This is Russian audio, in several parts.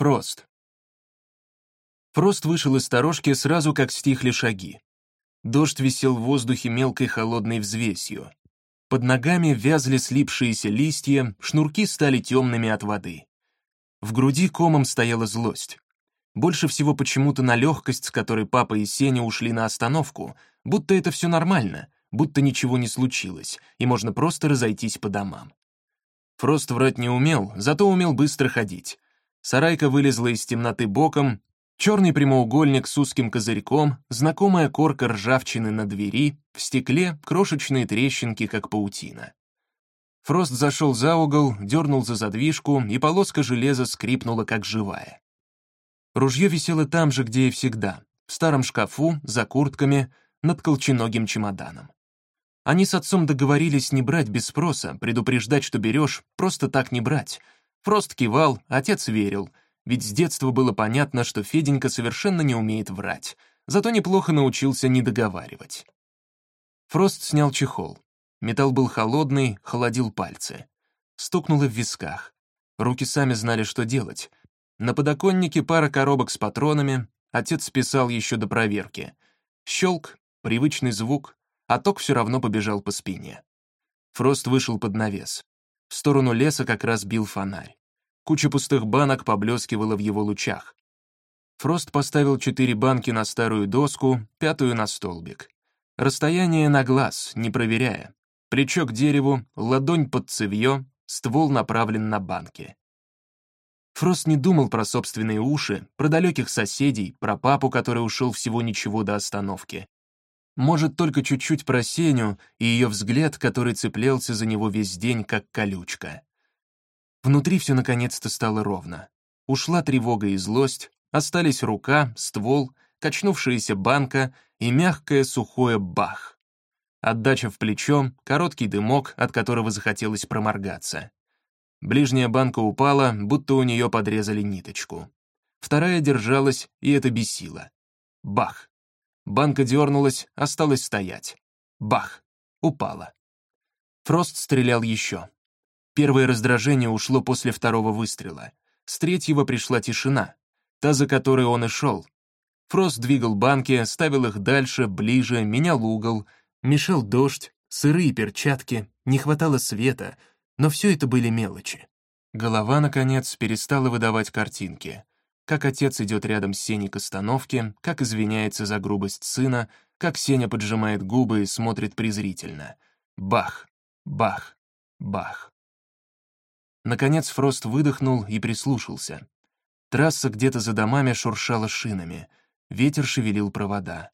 Фрост. Фрост вышел из сторожки сразу, как стихли шаги. Дождь висел в воздухе мелкой холодной взвесью. Под ногами вязли слипшиеся листья, шнурки стали темными от воды. В груди комом стояла злость. Больше всего почему-то на легкость, с которой папа и Сеня ушли на остановку, будто это все нормально, будто ничего не случилось, и можно просто разойтись по домам. Фрост врать не умел, зато умел быстро ходить. Сарайка вылезла из темноты боком, черный прямоугольник с узким козырьком, знакомая корка ржавчины на двери, в стекле крошечные трещинки, как паутина. Фрост зашел за угол, дернул за задвижку, и полоска железа скрипнула, как живая. Ружье висело там же, где и всегда, в старом шкафу, за куртками, над колченогим чемоданом. Они с отцом договорились не брать без спроса, предупреждать, что берешь, просто так не брать — Фрост кивал, отец верил, ведь с детства было понятно, что Феденька совершенно не умеет врать, зато неплохо научился не договаривать. Фрост снял чехол. Металл был холодный, холодил пальцы. Стукнуло в висках. Руки сами знали, что делать. На подоконнике пара коробок с патронами, отец списал еще до проверки. Щелк, привычный звук, а ток все равно побежал по спине. Фрост вышел под навес. В сторону леса как раз бил фонарь. Куча пустых банок поблескивала в его лучах. Фрост поставил четыре банки на старую доску, пятую на столбик. Расстояние на глаз, не проверяя. Плечо к дереву, ладонь под цевье, ствол направлен на банки. Фрост не думал про собственные уши, про далеких соседей, про папу, который ушел всего ничего до остановки. Может, только чуть-чуть про Сеню и ее взгляд, который цеплялся за него весь день, как колючка. Внутри все наконец-то стало ровно. Ушла тревога и злость, остались рука, ствол, качнувшаяся банка и мягкое сухое бах. Отдача в плечо, короткий дымок, от которого захотелось проморгаться. Ближняя банка упала, будто у нее подрезали ниточку. Вторая держалась, и это бесило. Бах. Банка дернулась, осталась стоять. Бах! Упала. Фрост стрелял еще. Первое раздражение ушло после второго выстрела. С третьего пришла тишина, та, за которой он и шел. Фрост двигал банки, ставил их дальше, ближе, менял угол, мешал дождь, сырые перчатки, не хватало света, но все это были мелочи. Голова, наконец, перестала выдавать картинки как отец идет рядом с Сеней к остановке, как извиняется за грубость сына, как Сеня поджимает губы и смотрит презрительно. Бах, бах, бах. Наконец Фрост выдохнул и прислушался. Трасса где-то за домами шуршала шинами, ветер шевелил провода.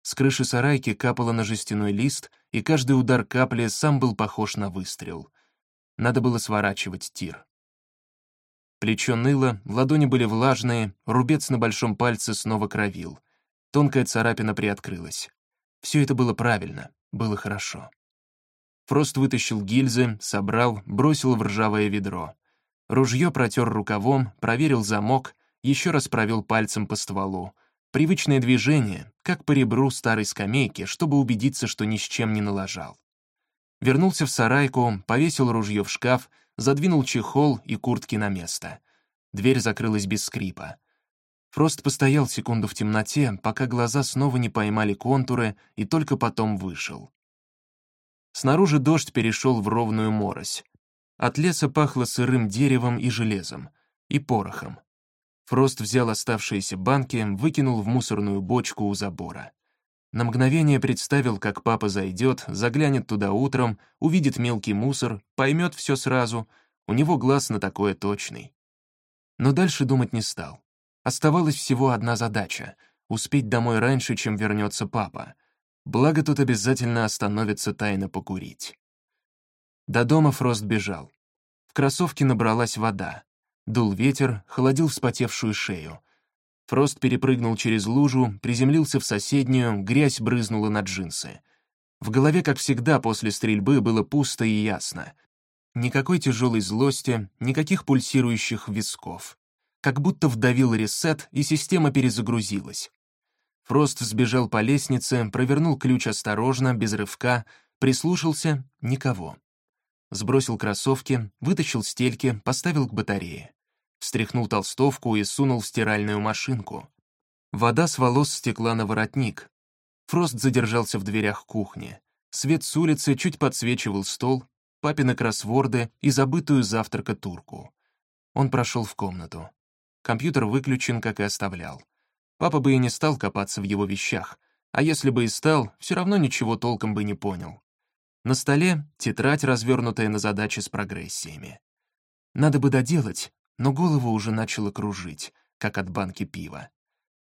С крыши сарайки капало на жестяной лист, и каждый удар капли сам был похож на выстрел. Надо было сворачивать тир. Плечо ныло, ладони были влажные, рубец на большом пальце снова кровил. Тонкая царапина приоткрылась. Все это было правильно, было хорошо. Фрост вытащил гильзы, собрал, бросил в ржавое ведро. Ружье протер рукавом, проверил замок, еще раз провел пальцем по стволу. Привычное движение, как по ребру старой скамейки, чтобы убедиться, что ни с чем не налажал. Вернулся в сарайку, повесил ружье в шкаф, задвинул чехол и куртки на место. Дверь закрылась без скрипа. Фрост постоял секунду в темноте, пока глаза снова не поймали контуры, и только потом вышел. Снаружи дождь перешел в ровную морось. От леса пахло сырым деревом и железом, и порохом. Фрост взял оставшиеся банки, выкинул в мусорную бочку у забора. На мгновение представил, как папа зайдет, заглянет туда утром, увидит мелкий мусор, поймет все сразу. У него глаз на такое точный. Но дальше думать не стал. Оставалась всего одна задача — успеть домой раньше, чем вернется папа. Благо тут обязательно остановится тайно покурить. До дома Фрост бежал. В кроссовке набралась вода. Дул ветер, холодил вспотевшую шею. Фрост перепрыгнул через лужу, приземлился в соседнюю, грязь брызнула на джинсы. В голове, как всегда, после стрельбы было пусто и ясно. Никакой тяжелой злости, никаких пульсирующих висков. Как будто вдавил ресет, и система перезагрузилась. Фрост взбежал по лестнице, провернул ключ осторожно, без рывка, прислушался — никого. Сбросил кроссовки, вытащил стельки, поставил к батарее. Встряхнул толстовку и сунул в стиральную машинку. Вода с волос стекла на воротник. Фрост задержался в дверях кухни. Свет с улицы чуть подсвечивал стол, папины кроссворды и забытую завтрака турку. Он прошел в комнату. Компьютер выключен, как и оставлял. Папа бы и не стал копаться в его вещах, а если бы и стал, все равно ничего толком бы не понял. На столе тетрадь, развернутая на задачи с прогрессиями. Надо бы доделать, но голову уже начало кружить, как от банки пива.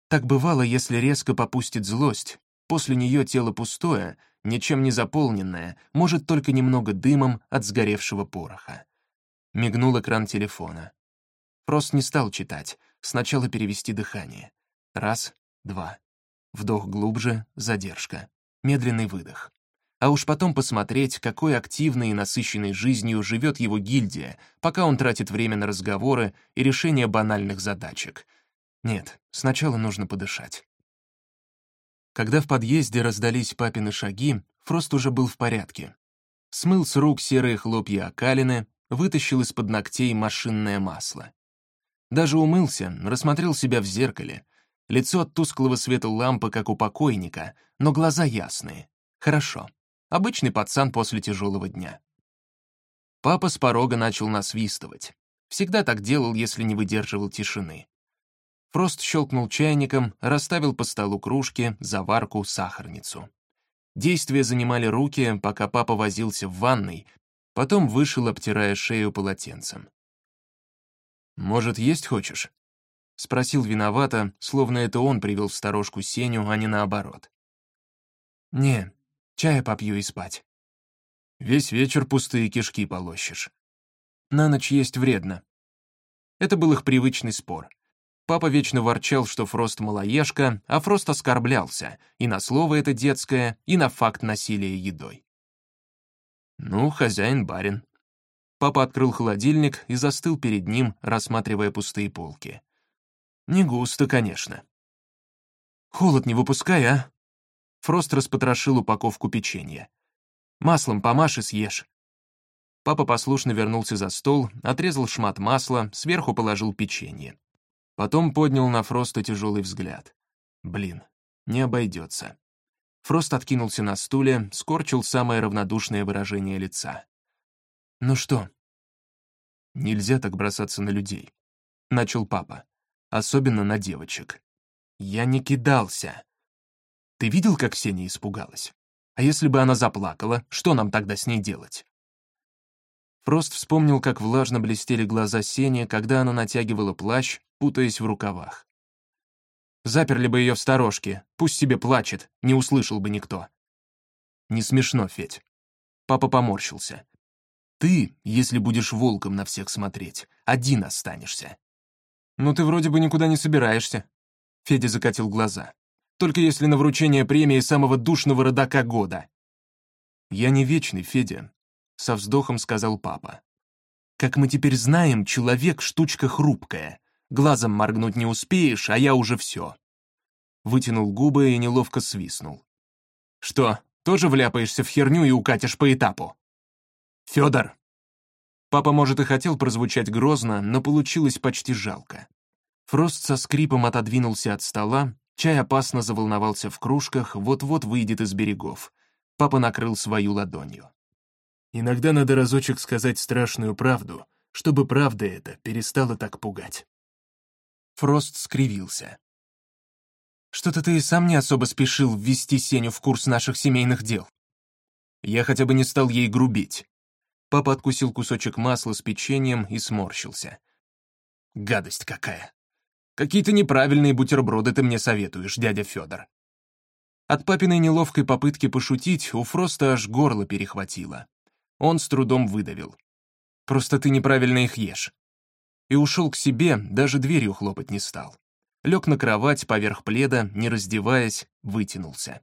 Так бывало, если резко попустит злость, после нее тело пустое, ничем не заполненное, может только немного дымом от сгоревшего пороха. Мигнул экран телефона. Фрост не стал читать, сначала перевести дыхание. Раз, два. Вдох глубже, задержка. Медленный выдох. А уж потом посмотреть, какой активной и насыщенной жизнью живет его гильдия, пока он тратит время на разговоры и решение банальных задачек. Нет, сначала нужно подышать. Когда в подъезде раздались папины шаги, Фрост уже был в порядке. Смыл с рук серые хлопья окалины, вытащил из-под ногтей машинное масло. Даже умылся, рассмотрел себя в зеркале, Лицо от тусклого света лампы, как у покойника, но глаза ясные. Хорошо. Обычный пацан после тяжелого дня. Папа с порога начал насвистывать. Всегда так делал, если не выдерживал тишины. Фрост щелкнул чайником, расставил по столу кружки, заварку, сахарницу. Действия занимали руки, пока папа возился в ванной, потом вышел, обтирая шею полотенцем. «Может, есть хочешь?» — спросил виновато, словно это он привел в сторожку Сеню, а не наоборот. «Не, чая попью и спать». «Весь вечер пустые кишки полощешь». «На ночь есть вредно». Это был их привычный спор. Папа вечно ворчал, что Фрост малоежка, а Фрост оскорблялся и на слово это детское, и на факт насилия едой. «Ну, хозяин-барин». Папа открыл холодильник и застыл перед ним, рассматривая пустые полки. Не густо, конечно. Холод не выпускай, а? Фрост распотрошил упаковку печенья. Маслом помашь и съешь. Папа послушно вернулся за стол, отрезал шмат масла, сверху положил печенье. Потом поднял на Фроста тяжелый взгляд. Блин, не обойдется. Фрост откинулся на стуле, скорчил самое равнодушное выражение лица. «Ну что?» «Нельзя так бросаться на людей», — начал папа особенно на девочек. Я не кидался. Ты видел, как Сеня испугалась? А если бы она заплакала, что нам тогда с ней делать? Фрост вспомнил, как влажно блестели глаза Сени, когда она натягивала плащ, путаясь в рукавах. Заперли бы ее в сторожке, пусть себе плачет, не услышал бы никто. Не смешно, Федь. Папа поморщился. Ты, если будешь волком на всех смотреть, один останешься. «Ну ты вроде бы никуда не собираешься», — Федя закатил глаза. «Только если на вручение премии самого душного родака года». «Я не вечный, Федя», — со вздохом сказал папа. «Как мы теперь знаем, человек — штучка хрупкая. Глазом моргнуть не успеешь, а я уже все». Вытянул губы и неловко свистнул. «Что, тоже вляпаешься в херню и укатишь по этапу?» «Федор!» Папа, может, и хотел прозвучать грозно, но получилось почти жалко. Фрост со скрипом отодвинулся от стола, чай опасно заволновался в кружках, вот-вот выйдет из берегов. Папа накрыл свою ладонью. «Иногда надо разочек сказать страшную правду, чтобы правда эта перестала так пугать». Фрост скривился. «Что-то ты и сам не особо спешил ввести Сеню в курс наших семейных дел. Я хотя бы не стал ей грубить. Папа откусил кусочек масла с печеньем и сморщился. «Гадость какая! Какие-то неправильные бутерброды ты мне советуешь, дядя Федор». От папиной неловкой попытки пошутить у Фроста аж горло перехватило. Он с трудом выдавил. «Просто ты неправильно их ешь». И ушел к себе, даже дверью хлопать не стал. Лег на кровать поверх пледа, не раздеваясь, вытянулся.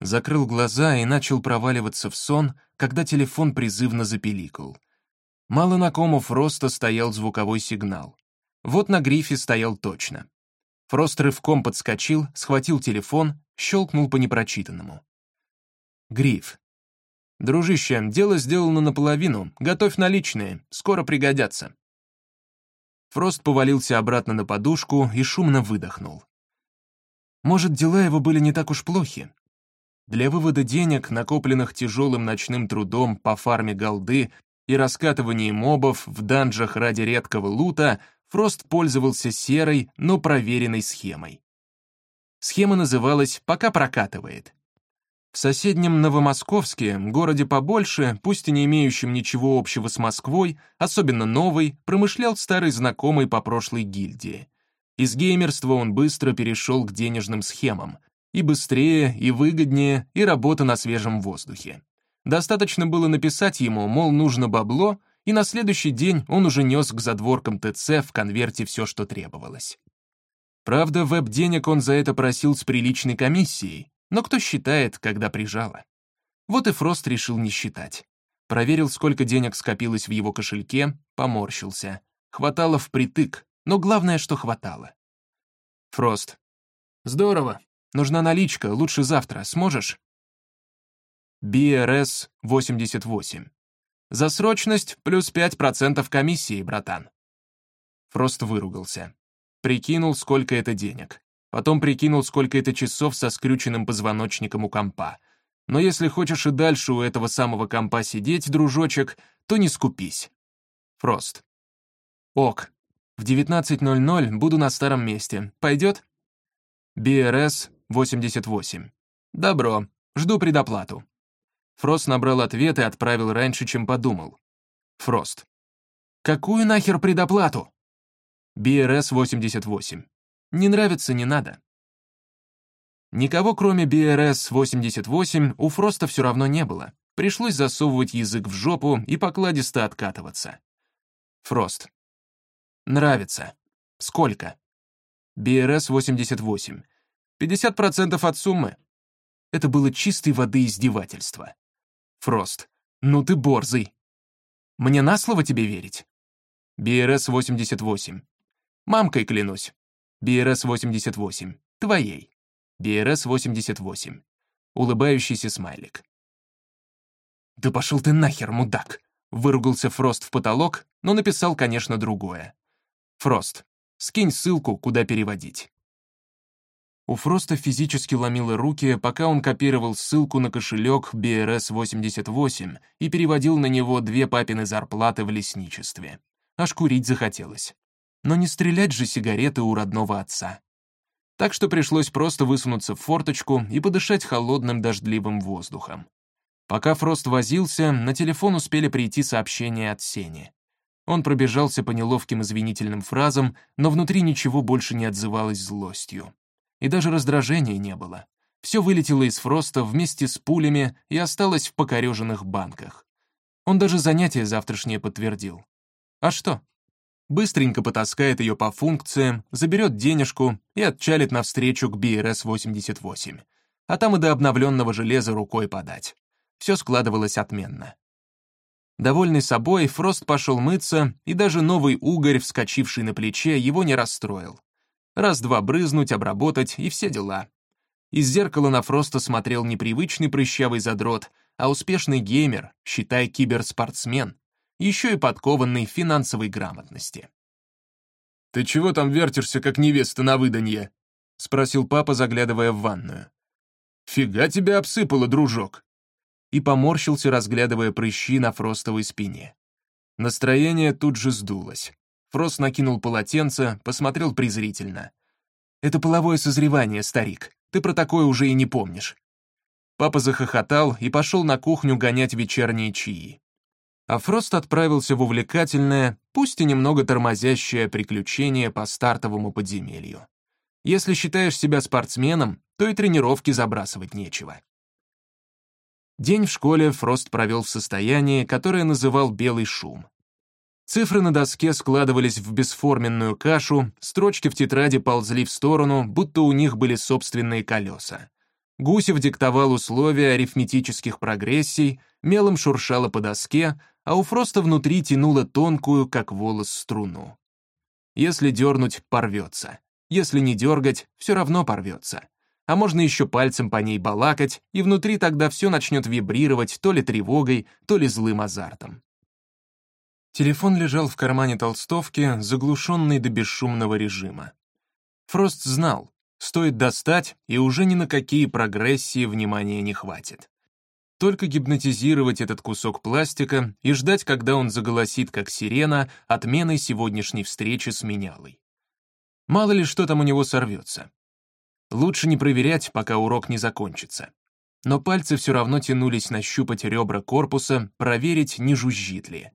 Закрыл глаза и начал проваливаться в сон, когда телефон призывно запеликал. Мало на кому Фроста стоял звуковой сигнал. Вот на грифе стоял точно. Фрост рывком подскочил, схватил телефон, щелкнул по непрочитанному. Гриф. «Дружище, дело сделано наполовину, готовь наличные, скоро пригодятся». Фрост повалился обратно на подушку и шумно выдохнул. Может, дела его были не так уж плохи. Для вывода денег, накопленных тяжелым ночным трудом по фарме голды и раскатывании мобов в данжах ради редкого лута, Фрост пользовался серой, но проверенной схемой. Схема называлась «Пока прокатывает». В соседнем Новомосковске, городе побольше, пусть и не имеющем ничего общего с Москвой, особенно новый, промышлял старый знакомый по прошлой гильдии. Из геймерства он быстро перешел к денежным схемам. И быстрее, и выгоднее, и работа на свежем воздухе. Достаточно было написать ему, мол, нужно бабло, и на следующий день он уже нес к задворкам ТЦ в конверте все, что требовалось. Правда, веб-денег он за это просил с приличной комиссией, но кто считает, когда прижало? Вот и Фрост решил не считать. Проверил, сколько денег скопилось в его кошельке, поморщился. Хватало впритык, но главное, что хватало. Фрост. Здорово. Нужна наличка, лучше завтра. Сможешь? BRS 88. За срочность плюс 5% комиссии, братан. Фрост выругался. Прикинул, сколько это денег. Потом прикинул, сколько это часов со скрюченным позвоночником у компа. Но если хочешь и дальше у этого самого компа сидеть, дружочек, то не скупись. Фрост. Ок. В 19.00 буду на старом месте. Пойдет? BRS 88. Добро. Жду предоплату. Фрост набрал ответ и отправил раньше, чем подумал. Фрост. Какую нахер предоплату? BRS 88. Не нравится, не надо. Никого, кроме BRS-88, у Фроста все равно не было. Пришлось засовывать язык в жопу и покладисто откатываться. Фрост. Нравится. Сколько? BRS-88. 50% от суммы. Это было чистой воды издевательство. Фрост. Ну ты борзый. Мне на слово тебе верить? BRS-88. Мамкой клянусь. BRS-88. Твоей. BRS-88. Улыбающийся смайлик. «Да пошел ты нахер, мудак!» Выругался Фрост в потолок, но написал, конечно, другое. «Фрост, скинь ссылку, куда переводить». У Фроста физически ломило руки, пока он копировал ссылку на кошелек BRS-88 и переводил на него две папины зарплаты в лесничестве. Аж курить захотелось но не стрелять же сигареты у родного отца. Так что пришлось просто высунуться в форточку и подышать холодным дождливым воздухом. Пока Фрост возился, на телефон успели прийти сообщения от Сени. Он пробежался по неловким извинительным фразам, но внутри ничего больше не отзывалось злостью. И даже раздражения не было. Все вылетело из Фроста вместе с пулями и осталось в покореженных банках. Он даже занятие завтрашнее подтвердил. А что? быстренько потаскает ее по функциям, заберет денежку и отчалит навстречу к BRS-88. А там и до обновленного железа рукой подать. Все складывалось отменно. Довольный собой, Фрост пошел мыться, и даже новый угорь, вскочивший на плече, его не расстроил. Раз-два брызнуть, обработать и все дела. Из зеркала на Фроста смотрел непривычный прыщавый задрот, а успешный геймер, считай киберспортсмен, еще и подкованный финансовой грамотности. «Ты чего там вертишься, как невеста на выданье?» — спросил папа, заглядывая в ванную. «Фига тебя обсыпало, дружок!» И поморщился, разглядывая прыщи на фростовой спине. Настроение тут же сдулось. Фрост накинул полотенце, посмотрел презрительно. «Это половое созревание, старик. Ты про такое уже и не помнишь». Папа захохотал и пошел на кухню гонять вечерние чаи а Фрост отправился в увлекательное, пусть и немного тормозящее приключение по стартовому подземелью. Если считаешь себя спортсменом, то и тренировки забрасывать нечего. День в школе Фрост провел в состоянии, которое называл «белый шум». Цифры на доске складывались в бесформенную кашу, строчки в тетради ползли в сторону, будто у них были собственные колеса. Гусев диктовал условия арифметических прогрессий, мелом шуршало по доске, а у Фроста внутри тянуло тонкую, как волос, струну. Если дернуть, порвется. Если не дергать, все равно порвется. А можно еще пальцем по ней балакать, и внутри тогда все начнет вибрировать то ли тревогой, то ли злым азартом. Телефон лежал в кармане толстовки, заглушенный до бесшумного режима. Фрост знал, стоит достать, и уже ни на какие прогрессии внимания не хватит. Только гипнотизировать этот кусок пластика и ждать, когда он заголосит, как сирена, отменой сегодняшней встречи с менялой. Мало ли что там у него сорвется. Лучше не проверять, пока урок не закончится. Но пальцы все равно тянулись нащупать ребра корпуса, проверить, не жужжит ли.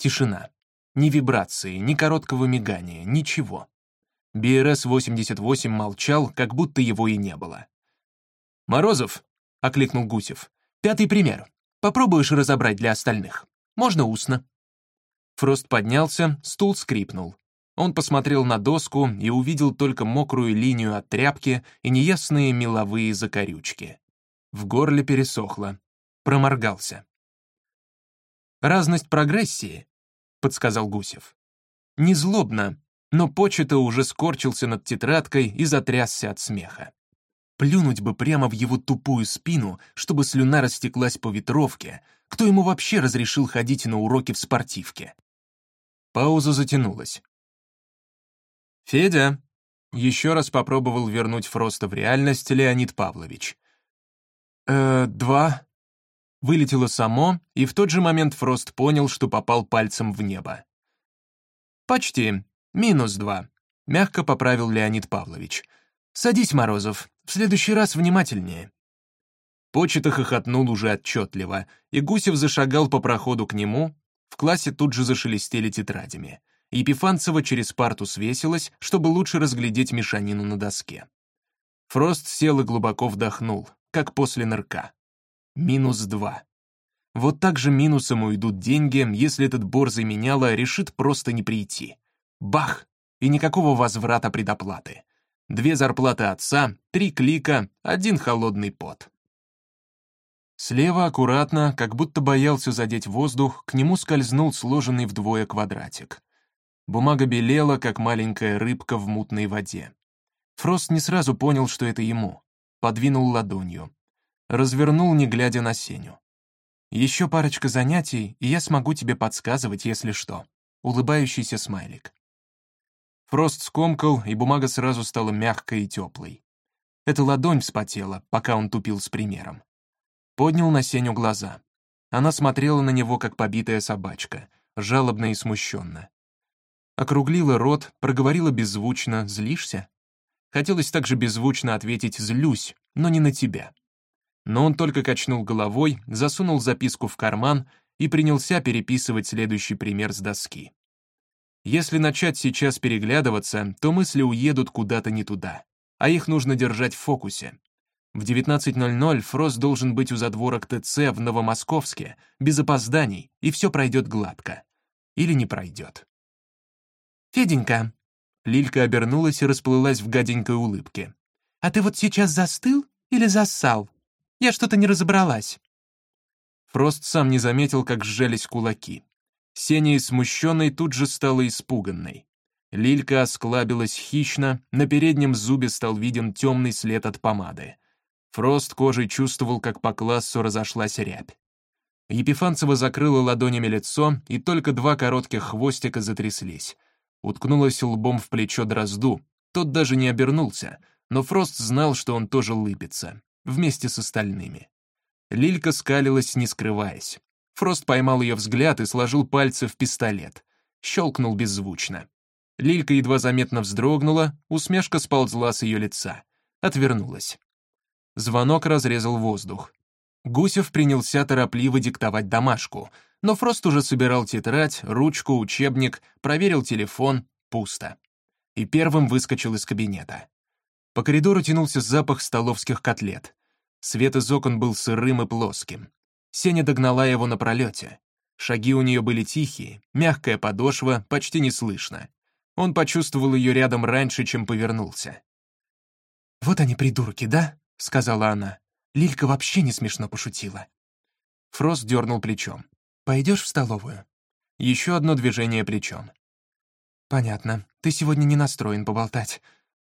Тишина. Ни вибрации, ни короткого мигания, ничего. БРС-88 молчал, как будто его и не было. «Морозов», — окликнул Гусев, — «пятый пример. Попробуешь разобрать для остальных. Можно устно». Фрост поднялся, стул скрипнул. Он посмотрел на доску и увидел только мокрую линию от тряпки и неясные меловые закорючки. В горле пересохло. Проморгался. Разность прогрессии — подсказал Гусев. Не злобно, но почета уже скорчился над тетрадкой и затрясся от смеха. Плюнуть бы прямо в его тупую спину, чтобы слюна растеклась по ветровке. Кто ему вообще разрешил ходить на уроки в спортивке? Пауза затянулась. «Федя!» — еще раз попробовал вернуть Фроста в реальность Леонид Павлович. «Э, два?» Вылетело само, и в тот же момент Фрост понял, что попал пальцем в небо. «Почти. Минус два», — мягко поправил Леонид Павлович. «Садись, Морозов, в следующий раз внимательнее». Почета хохотнул уже отчетливо, и Гусев зашагал по проходу к нему, в классе тут же зашелестели тетрадями. Епифанцева через парту свесилась, чтобы лучше разглядеть мешанину на доске. Фрост сел и глубоко вдохнул, как после нырка минус 2. Вот так же минусом уйдут деньги, если этот борзый меняла решит просто не прийти. Бах! И никакого возврата предоплаты. Две зарплаты отца, три клика, один холодный пот. Слева аккуратно, как будто боялся задеть воздух, к нему скользнул сложенный вдвое квадратик. Бумага белела, как маленькая рыбка в мутной воде. Фрост не сразу понял, что это ему. Подвинул ладонью развернул, не глядя на Сеню. «Еще парочка занятий, и я смогу тебе подсказывать, если что». Улыбающийся смайлик. Фрост скомкал, и бумага сразу стала мягкой и теплой. Эта ладонь вспотела, пока он тупил с примером. Поднял на Сеню глаза. Она смотрела на него, как побитая собачка, жалобно и смущенно. Округлила рот, проговорила беззвучно «Злишься?» Хотелось также беззвучно ответить «Злюсь», но не на тебя но он только качнул головой, засунул записку в карман и принялся переписывать следующий пример с доски. Если начать сейчас переглядываться, то мысли уедут куда-то не туда, а их нужно держать в фокусе. В 19.00 Фрост должен быть у задворок ТЦ в Новомосковске, без опозданий, и все пройдет гладко. Или не пройдет. «Феденька!» Лилька обернулась и расплылась в гаденькой улыбке. «А ты вот сейчас застыл или зассал?» Я что-то не разобралась». Фрост сам не заметил, как сжались кулаки. Сеня, смущенной, тут же стала испуганной. Лилька осклабилась хищно, на переднем зубе стал виден темный след от помады. Фрост кожей чувствовал, как по классу разошлась рябь. Епифанцева закрыла ладонями лицо, и только два коротких хвостика затряслись. Уткнулась лбом в плечо дрозду. Тот даже не обернулся, но Фрост знал, что он тоже лыбится вместе с остальными. Лилька скалилась, не скрываясь. Фрост поймал ее взгляд и сложил пальцы в пистолет. Щелкнул беззвучно. Лилька едва заметно вздрогнула, усмешка сползла с ее лица. Отвернулась. Звонок разрезал воздух. Гусев принялся торопливо диктовать домашку, но Фрост уже собирал тетрадь, ручку, учебник, проверил телефон, пусто. И первым выскочил из кабинета. По коридору тянулся запах столовских котлет. Свет из окон был сырым и плоским. Сеня догнала его на пролете. Шаги у нее были тихие, мягкая подошва, почти не слышно. Он почувствовал ее рядом раньше, чем повернулся. «Вот они, придурки, да?» — сказала она. Лилька вообще не смешно пошутила. Фрост дернул плечом. «Пойдешь в столовую?» Еще одно движение плечом. «Понятно. Ты сегодня не настроен поболтать.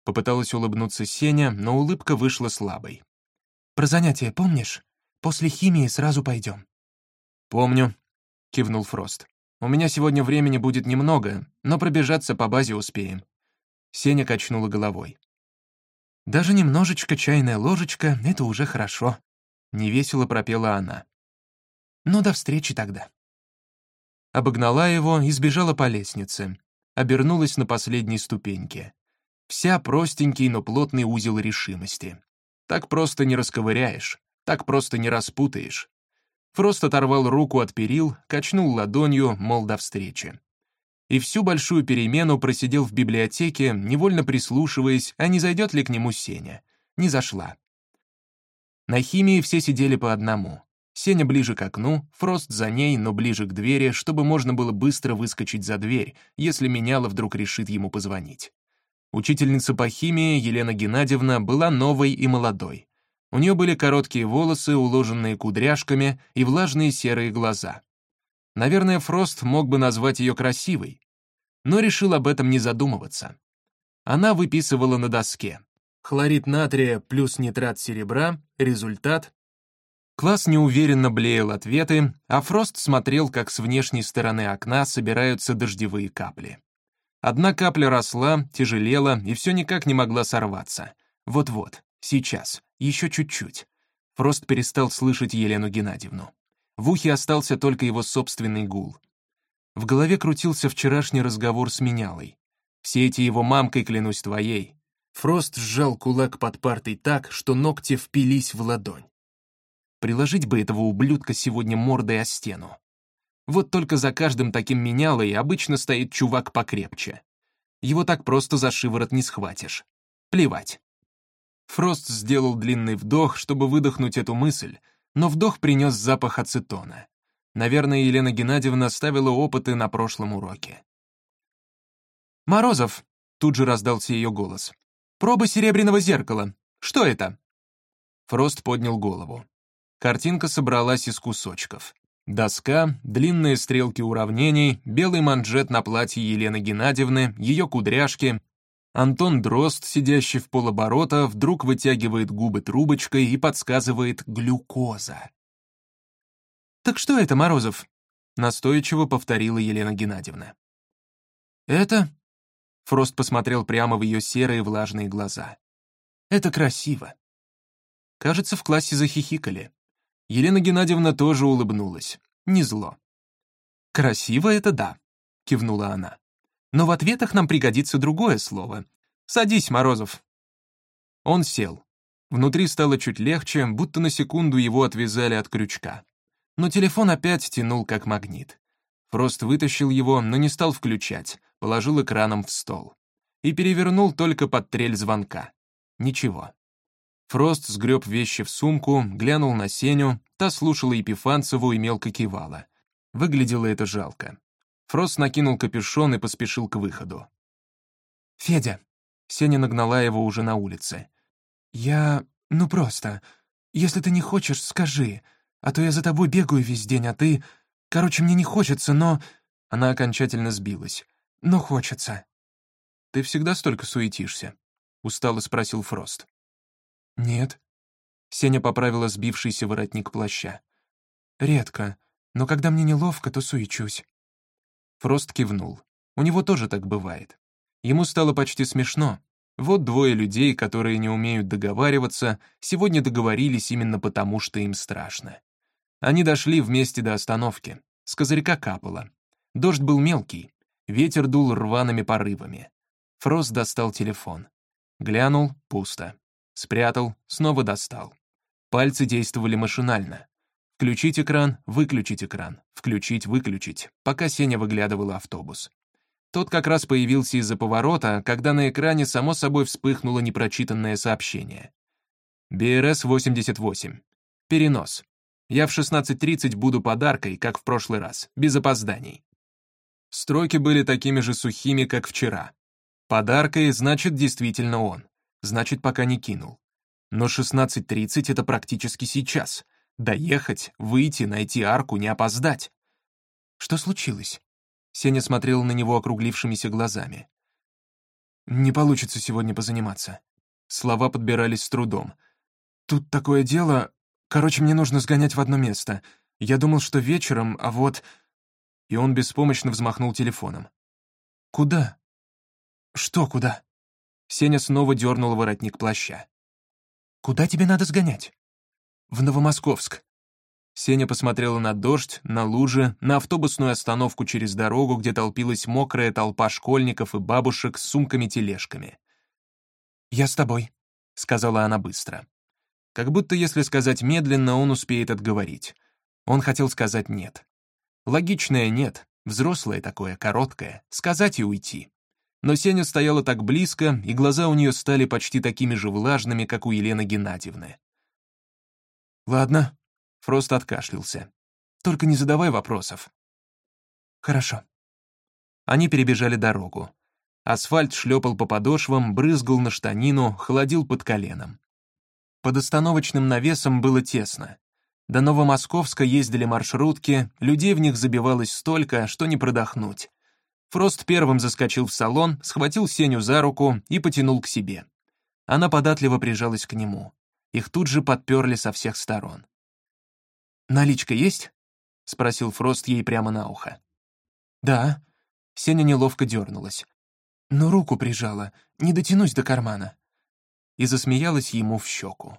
Попыталась улыбнуться Сеня, но улыбка вышла слабой. «Про занятия помнишь? После химии сразу пойдем». «Помню», — кивнул Фрост. У меня сегодня времени будет немного, но пробежаться по базе успеем». Сеня качнула головой. «Даже немножечко чайная ложечка — это уже хорошо», — невесело пропела она. «Ну, до встречи тогда». Обогнала его и сбежала по лестнице. Обернулась на последней ступеньке. Вся простенький, но плотный узел решимости. Так просто не расковыряешь, так просто не распутаешь. Фрост оторвал руку от перил, качнул ладонью, мол, до встречи и всю большую перемену просидел в библиотеке, невольно прислушиваясь, а не зайдет ли к нему Сеня. Не зашла. На химии все сидели по одному. Сеня ближе к окну, Фрост за ней, но ближе к двери, чтобы можно было быстро выскочить за дверь, если меняла вдруг решит ему позвонить. Учительница по химии Елена Геннадьевна была новой и молодой. У нее были короткие волосы, уложенные кудряшками, и влажные серые глаза. Наверное, Фрост мог бы назвать ее красивой, но решил об этом не задумываться. Она выписывала на доске. Хлорид натрия плюс нитрат серебра, результат. Класс неуверенно блеял ответы, а Фрост смотрел, как с внешней стороны окна собираются дождевые капли. Одна капля росла, тяжелела и все никак не могла сорваться. Вот-вот, сейчас, еще чуть-чуть. Фрост перестал слышать Елену Геннадьевну. В ухе остался только его собственный гул. В голове крутился вчерашний разговор с менялой. Все эти его мамкой, клянусь твоей. Фрост сжал кулак под партой так, что ногти впились в ладонь. Приложить бы этого ублюдка сегодня мордой о стену. Вот только за каждым таким менялой обычно стоит чувак покрепче. Его так просто за шиворот не схватишь. Плевать. Фрост сделал длинный вдох, чтобы выдохнуть эту мысль, но вдох принес запах ацетона. Наверное, Елена Геннадьевна ставила опыты на прошлом уроке. «Морозов!» — тут же раздался ее голос. «Проба серебряного зеркала. Что это?» Фрост поднял голову. Картинка собралась из кусочков. Доска, длинные стрелки уравнений, белый манжет на платье Елены Геннадьевны, ее кудряшки, Антон Дрозд, сидящий в полоборота, вдруг вытягивает губы трубочкой и подсказывает «глюкоза». «Так что это, Морозов?» — настойчиво повторила Елена Геннадьевна. «Это...» — Фрост посмотрел прямо в ее серые влажные глаза. «Это красиво». Кажется, в классе захихикали. Елена Геннадьевна тоже улыбнулась. Не зло. «Красиво — это да», — кивнула она. Но в ответах нам пригодится другое слово. Садись, Морозов». Он сел. Внутри стало чуть легче, будто на секунду его отвязали от крючка. Но телефон опять тянул как магнит. Фрост вытащил его, но не стал включать, положил экраном в стол. И перевернул только под трель звонка. Ничего. Фрост сгреб вещи в сумку, глянул на Сеню, та слушала Епифанцеву и мелко кивала. Выглядело это жалко. Фрост накинул капюшон и поспешил к выходу. «Федя!» — Сеня нагнала его уже на улице. «Я... ну просто. Если ты не хочешь, скажи. А то я за тобой бегаю весь день, а ты... Короче, мне не хочется, но...» Она окончательно сбилась. «Но хочется». «Ты всегда столько суетишься?» — устало спросил Фрост. «Нет». Сеня поправила сбившийся воротник плаща. «Редко, но когда мне неловко, то суечусь». Фрост кивнул. У него тоже так бывает. Ему стало почти смешно. Вот двое людей, которые не умеют договариваться, сегодня договорились именно потому, что им страшно. Они дошли вместе до остановки. С козырька капало. Дождь был мелкий. Ветер дул рваными порывами. Фрост достал телефон. Глянул — пусто. Спрятал, снова достал. Пальцы действовали машинально. Включить экран, выключить экран, включить, выключить, пока Сеня выглядывал автобус. Тот как раз появился из-за поворота, когда на экране само собой вспыхнуло непрочитанное сообщение. БРС-88. Перенос. Я в 16.30 буду подаркой, как в прошлый раз, без опозданий. Строки были такими же сухими, как вчера. Подаркой значит действительно он. Значит, пока не кинул. Но 16.30 — это практически сейчас — Доехать, выйти, найти арку, не опоздать. Что случилось? Сеня смотрел на него округлившимися глазами. «Не получится сегодня позаниматься». Слова подбирались с трудом. «Тут такое дело... Короче, мне нужно сгонять в одно место. Я думал, что вечером, а вот...» И он беспомощно взмахнул телефоном. «Куда?» «Что куда?» Сеня снова дернул воротник плаща. «Куда тебе надо сгонять?» «В Новомосковск». Сеня посмотрела на дождь, на лужи, на автобусную остановку через дорогу, где толпилась мокрая толпа школьников и бабушек с сумками-тележками. «Я с тобой», — сказала она быстро. Как будто если сказать медленно, он успеет отговорить. Он хотел сказать «нет». Логичное «нет», взрослое такое, короткое, сказать и уйти. Но Сеня стояла так близко, и глаза у нее стали почти такими же влажными, как у Елены Геннадьевны. «Ладно», — Фрост откашлялся. «Только не задавай вопросов». «Хорошо». Они перебежали дорогу. Асфальт шлепал по подошвам, брызгал на штанину, холодил под коленом. Под остановочным навесом было тесно. До Новомосковска ездили маршрутки, людей в них забивалось столько, что не продохнуть. Фрост первым заскочил в салон, схватил Сеню за руку и потянул к себе. Она податливо прижалась к нему. Их тут же подперли со всех сторон. «Наличка есть?» — спросил Фрост ей прямо на ухо. «Да». Сеня неловко дернулась. «Но руку прижала, не дотянусь до кармана». И засмеялась ему в щеку.